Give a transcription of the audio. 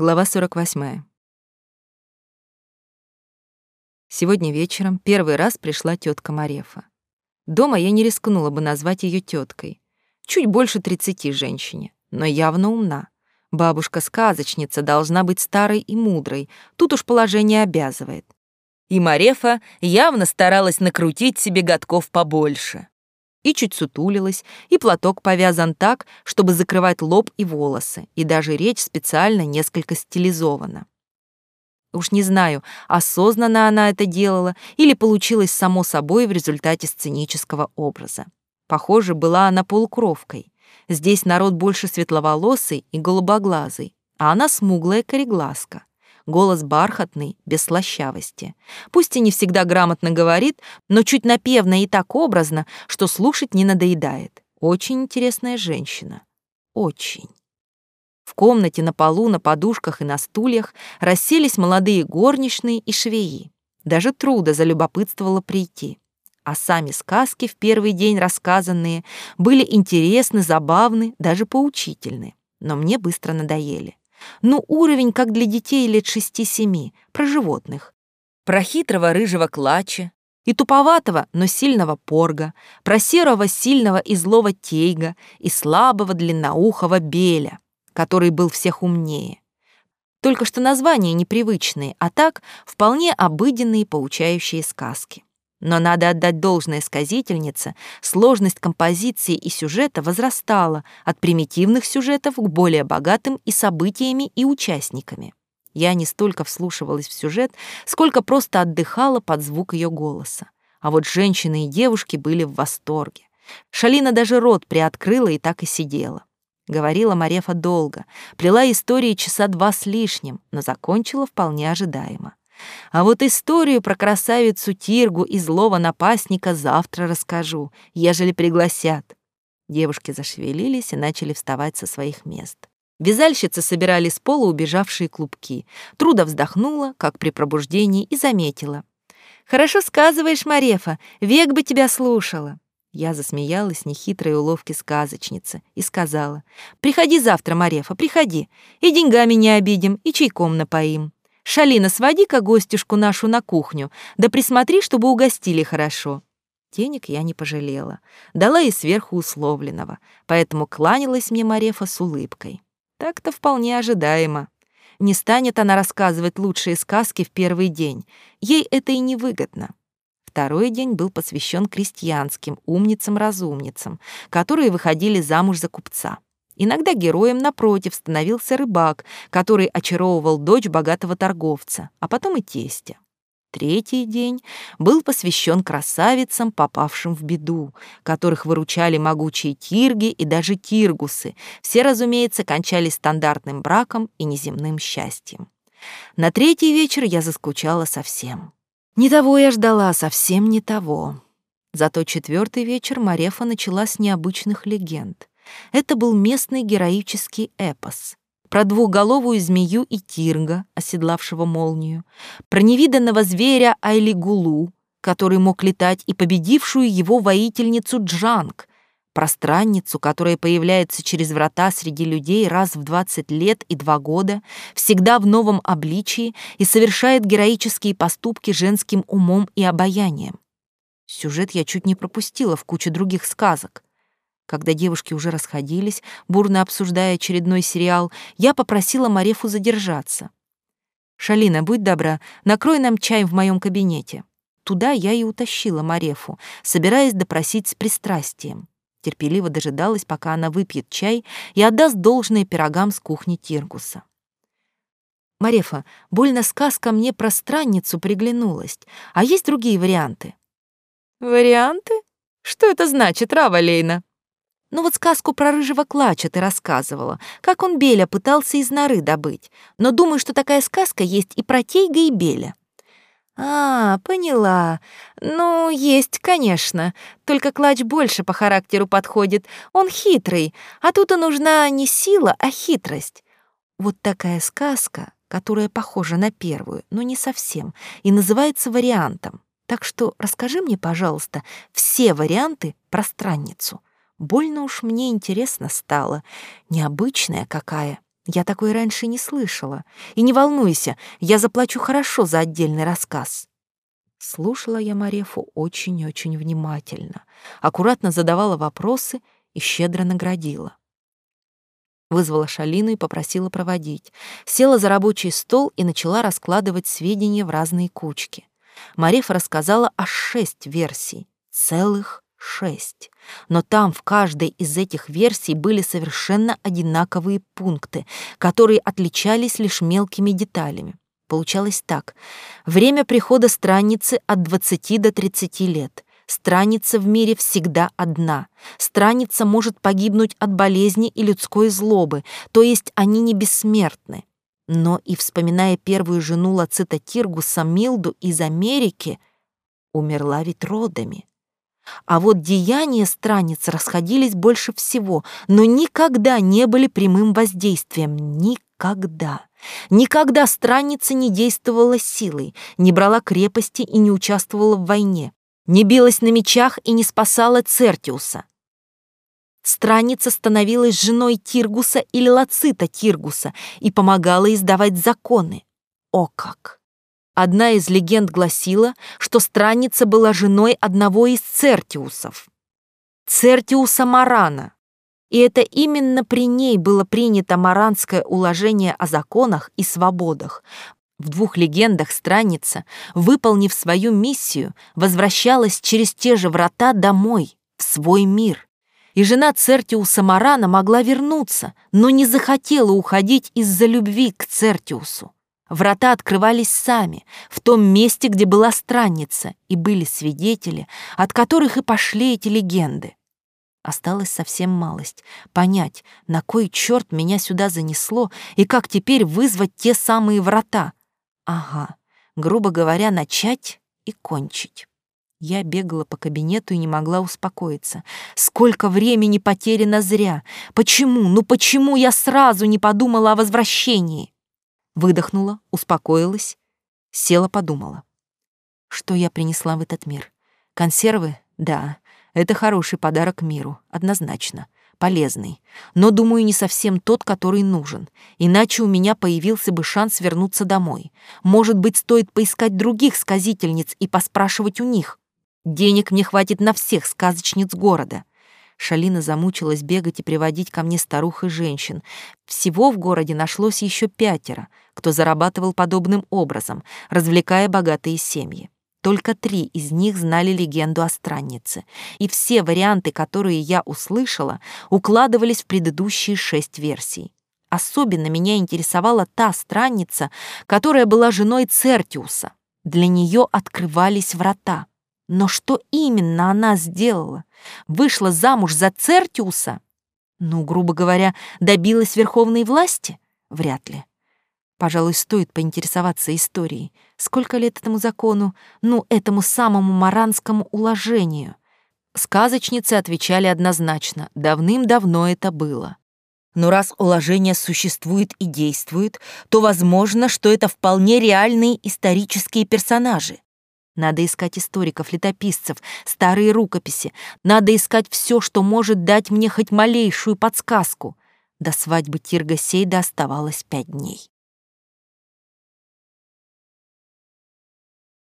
Глава 48. Сегодня вечером первый раз пришла тетка Марефа. Дома я не рискнула бы назвать ее теткой. Чуть больше тридцати женщине, но явно умна. Бабушка-сказочница должна быть старой и мудрой, тут уж положение обязывает. И Марефа явно старалась накрутить себе годков побольше. И чуть сутулилась, и платок повязан так, чтобы закрывать лоб и волосы, и даже речь специально несколько стилизована. Уж не знаю, осознанно она это делала или получилось само собой в результате сценического образа. Похоже, была она полукровкой. Здесь народ больше светловолосый и голубоглазый, а она смуглая кореглазка. Голос бархатный, без слащавости. Пусть и не всегда грамотно говорит, но чуть напевно и так образно, что слушать не надоедает. Очень интересная женщина. Очень. В комнате на полу, на подушках и на стульях расселись молодые горничные и швеи. Даже Труда залюбопытствовала прийти. А сами сказки, в первый день рассказанные, были интересны, забавны, даже поучительны. Но мне быстро надоели. Ну, уровень, как для детей лет шести-семи, про животных. Про хитрого рыжего клача и туповатого, но сильного порга, про серого, сильного и злого тейга и слабого длинноухого беля, который был всех умнее. Только что названия непривычные, а так вполне обыденные поучающие сказки. Но надо отдать должное сказительнице, сложность композиции и сюжета возрастала от примитивных сюжетов к более богатым и событиями, и участниками. Я не столько вслушивалась в сюжет, сколько просто отдыхала под звук ее голоса. А вот женщины и девушки были в восторге. Шалина даже рот приоткрыла и так и сидела. Говорила Марефа долго, плела истории часа два с лишним, но закончила вполне ожидаемо. А вот историю про красавицу Тиргу и злого напастника завтра расскажу, ежели пригласят. Девушки зашевелились и начали вставать со своих мест. Вязальщицы собирали с пола убежавшие клубки. Труда вздохнула, как при пробуждении, и заметила. «Хорошо сказываешь, Марефа, век бы тебя слушала». Я засмеялась нехитрой уловки сказочницы и сказала. «Приходи завтра, Марефа, приходи, и деньгами не обидим, и чайком напоим». Шалина, своди-ка гостюшку нашу на кухню, да присмотри, чтобы угостили хорошо». Денег я не пожалела, дала и сверху условленного, поэтому кланялась мне Марефа с улыбкой. Так-то вполне ожидаемо. Не станет она рассказывать лучшие сказки в первый день, ей это и невыгодно. Второй день был посвящен крестьянским умницам-разумницам, которые выходили замуж за купца. Иногда героем, напротив, становился рыбак, который очаровывал дочь богатого торговца, а потом и тестя. Третий день был посвящен красавицам, попавшим в беду, которых выручали могучие тирги и даже тиргусы. Все, разумеется, кончались стандартным браком и неземным счастьем. На третий вечер я заскучала совсем. Не того я ждала, совсем не того. Зато четвертый вечер Марефа начала с необычных легенд. Это был местный героический эпос про двухголовую змею и тирга, оседлавшего молнию, про невиданного зверя Айлигулу, который мог летать, и победившую его воительницу Джанг, про странницу, которая появляется через врата среди людей раз в двадцать лет и два года, всегда в новом обличии и совершает героические поступки женским умом и обаянием. Сюжет я чуть не пропустила в куче других сказок. Когда девушки уже расходились, бурно обсуждая очередной сериал, я попросила Марефу задержаться. «Шалина, будь добра, накрой нам чай в моем кабинете». Туда я и утащила Марефу, собираясь допросить с пристрастием. Терпеливо дожидалась, пока она выпьет чай и отдаст должное пирогам с кухни Тиргуса. «Марефа, больно сказка мне про странницу приглянулась. А есть другие варианты?» «Варианты? Что это значит, Рава Лейна?» Ну вот сказку про рыжего клача ты рассказывала, как он Беля пытался из норы добыть. Но думаю, что такая сказка есть и про Тейга и Беля. А, поняла. Ну, есть, конечно. Только клач больше по характеру подходит. Он хитрый, а тут и нужна не сила, а хитрость. Вот такая сказка, которая похожа на первую, но не совсем, и называется вариантом. Так что расскажи мне, пожалуйста, все варианты про странницу. Больно уж мне интересно стало. Необычная какая. Я такой раньше не слышала. И не волнуйся, я заплачу хорошо за отдельный рассказ. Слушала я Марефу очень-очень внимательно, аккуратно задавала вопросы и щедро наградила. Вызвала Шалину и попросила проводить. Села за рабочий стол и начала раскладывать сведения в разные кучки. Марефа рассказала о шесть версий, целых шесть. Но там в каждой из этих версий были совершенно одинаковые пункты, которые отличались лишь мелкими деталями. Получалось так. Время прихода странницы от 20 до 30 лет. Страница в мире всегда одна. Страница может погибнуть от болезни и людской злобы, то есть они не бессмертны. Но и вспоминая первую жену Лацита Тиргуса Милду из Америки, умерла ведь родами. А вот деяния страниц расходились больше всего, но никогда не были прямым воздействием. Никогда. Никогда страница не действовала силой, не брала крепости и не участвовала в войне, не билась на мечах и не спасала Цертиуса. Страница становилась женой Тиргуса или Лацита Тиргуса и помогала издавать законы. О как! Одна из легенд гласила, что странница была женой одного из Цертиусов. Цертиуса Марана. И это именно при ней было принято маранское уложение о законах и свободах. В двух легендах странница, выполнив свою миссию, возвращалась через те же врата домой, в свой мир. И жена Цертиуса Марана могла вернуться, но не захотела уходить из-за любви к Цертиусу. Врата открывались сами, в том месте, где была странница, и были свидетели, от которых и пошли эти легенды. Осталась совсем малость — понять, на кой черт меня сюда занесло и как теперь вызвать те самые врата. Ага, грубо говоря, начать и кончить. Я бегала по кабинету и не могла успокоиться. Сколько времени потеряно зря! Почему, ну почему я сразу не подумала о возвращении? Выдохнула, успокоилась, села, подумала. Что я принесла в этот мир? Консервы? Да, это хороший подарок миру, однозначно. Полезный. Но, думаю, не совсем тот, который нужен. Иначе у меня появился бы шанс вернуться домой. Может быть, стоит поискать других сказительниц и поспрашивать у них. Денег мне хватит на всех сказочниц города. Шалина замучилась бегать и приводить ко мне старух и женщин. Всего в городе нашлось еще пятеро, кто зарабатывал подобным образом, развлекая богатые семьи. Только три из них знали легенду о страннице, и все варианты, которые я услышала, укладывались в предыдущие шесть версий. Особенно меня интересовала та странница, которая была женой Цертиуса. Для нее открывались врата. Но что именно она сделала? Вышла замуж за Цертиуса? Ну, грубо говоря, добилась верховной власти? Вряд ли. Пожалуй, стоит поинтересоваться историей. Сколько лет этому закону? Ну, этому самому маранскому уложению. Сказочницы отвечали однозначно. Давным-давно это было. Но раз уложение существует и действует, то возможно, что это вполне реальные исторические персонажи. Надо искать историков, летописцев, старые рукописи. Надо искать все, что может дать мне хоть малейшую подсказку. До свадьбы Тирга Сейда оставалось пять дней.